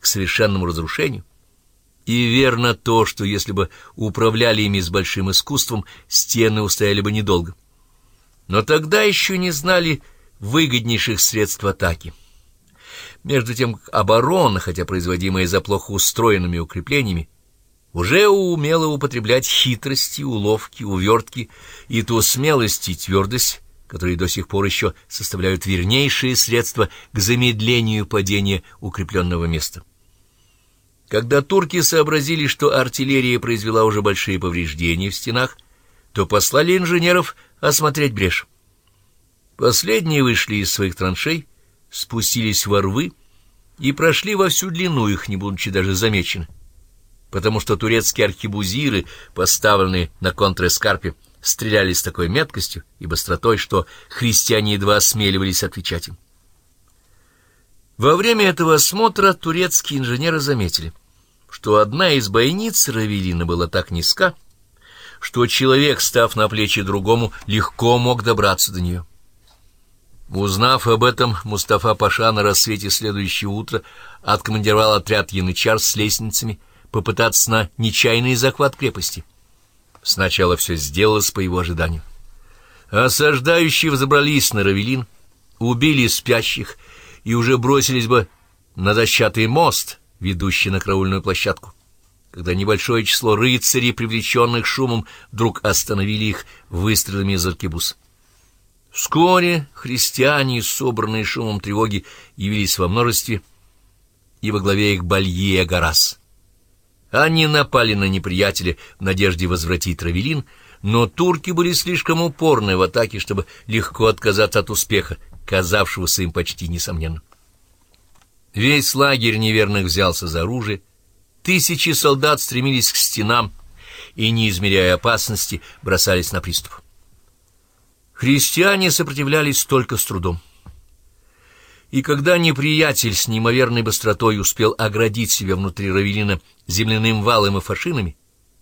к совершенному разрушению. И верно то, что если бы управляли ими с большим искусством, стены устояли бы недолго. Но тогда еще не знали выгоднейших средств атаки. Между тем оборона, хотя производимая за плохо устроенными укреплениями, уже умела употреблять хитрости, уловки, увертки и ту смелость и твердость, которые до сих пор еще составляют вернейшие средства к замедлению падения укрепленного места. Когда турки сообразили, что артиллерия произвела уже большие повреждения в стенах, то послали инженеров осмотреть брешь. Последние вышли из своих траншей, спустились во рвы и прошли во всю длину их, не будучи даже замечены, потому что турецкие архибузиры, поставленные на контрэскарпе, стреляли с такой меткостью и быстротой, что христиане едва осмеливались отвечать им. Во время этого осмотра турецкие инженеры заметили, что одна из бойниц Равелина была так низка, что человек, став на плечи другому, легко мог добраться до нее. Узнав об этом, Мустафа Паша на рассвете следующего утра откомандировал отряд янычар с лестницами попытаться на нечаянный захват крепости. Сначала все сделалось по его ожиданию. Осаждающие взобрались на Равелин, убили спящих и уже бросились бы на дощатый мост, ведущий на караульную площадку, когда небольшое число рыцарей, привлеченных шумом, вдруг остановили их выстрелами из аркебуз. Вскоре христиане, собранные шумом тревоги, явились во множестве, и во главе их Бальи и Агарас. Они напали на неприятеля в надежде возвратить Равелин, но турки были слишком упорны в атаке, чтобы легко отказаться от успеха, казавшегося им почти несомненным. Весь лагерь неверных взялся за оружие, тысячи солдат стремились к стенам и, не измеряя опасности, бросались на приступ. Христиане сопротивлялись только с трудом. И когда неприятель с неимоверной быстротой успел оградить себя внутри Равелина земляным валом и фашинами,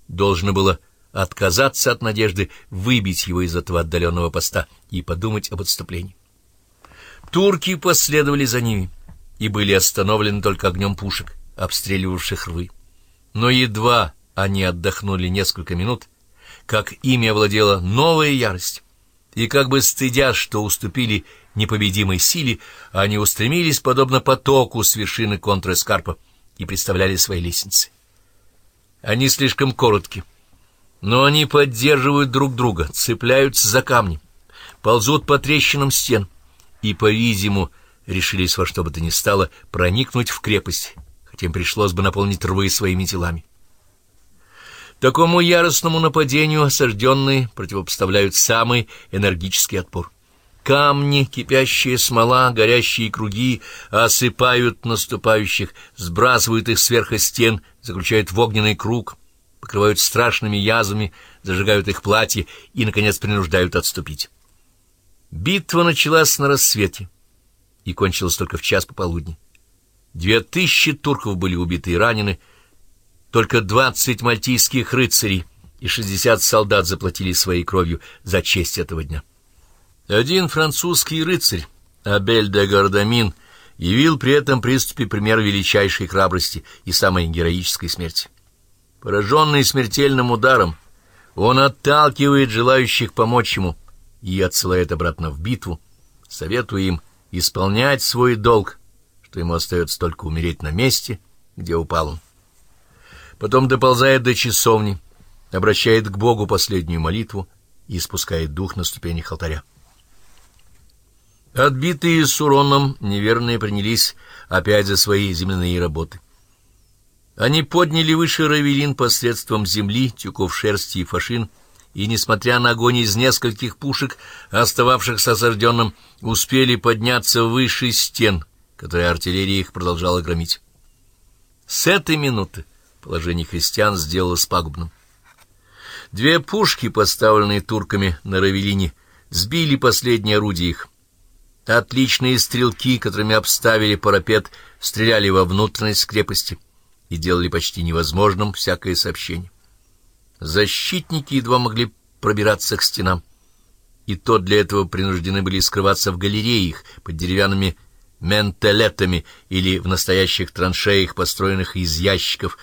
должно было отказаться от надежды выбить его из этого отдаленного поста и подумать об отступлении. Турки последовали за ними и были остановлены только огнем пушек, обстреливавших рвы. Но едва они отдохнули несколько минут, как ими овладела новая ярость, и как бы стыдя, что уступили непобедимой силе, они устремились, подобно потоку с вершины контрэскарпа, и представляли свои лестницы. Они слишком коротки, но они поддерживают друг друга, цепляются за камни, ползут по трещинам стен и, по-видимому, решились во что бы то ни стало проникнуть в крепость, хотя им пришлось бы наполнить рвы своими телами. Такому яростному нападению осажденные противопоставляют самый энергический отпор. Камни, кипящая смола, горящие круги осыпают наступающих, сбрасывают их сверху стен, заключают в огненный круг, покрывают страшными язвами, зажигают их платья и, наконец, принуждают отступить. Битва началась на рассвете и кончилась только в час пополудни. Две тысячи турков были убиты и ранены, только двадцать мальтийских рыцарей и шестьдесят солдат заплатили своей кровью за честь этого дня. Один французский рыцарь, Абель де Гардамин, явил при этом приступе пример величайшей храбрости и самой героической смерти. Пораженный смертельным ударом, он отталкивает желающих помочь ему и отсылает обратно в битву, советуя им исполнять свой долг, что ему остается только умереть на месте, где упал он потом доползает до часовни, обращает к Богу последнюю молитву и спускает дух на ступенях алтаря. Отбитые с уроном неверные принялись опять за свои земляные работы. Они подняли выше Равелин посредством земли, тюков шерсти и фашин, и, несмотря на огонь из нескольких пушек, остававшихся осажденным, успели подняться выше стен, которые артиллерия их продолжала громить. С этой минуты положение христиан сделалось пагубным. Две пушки, поставленные турками на Равелине, сбили последние орудия их. Отличные стрелки, которыми обставили парапет, стреляли во внутренность крепости и делали почти невозможным всякое сообщение. Защитники едва могли пробираться к стенам, и то для этого принуждены были скрываться в галереях под деревянными ментелетами или в настоящих траншеях, построенных из ящиков,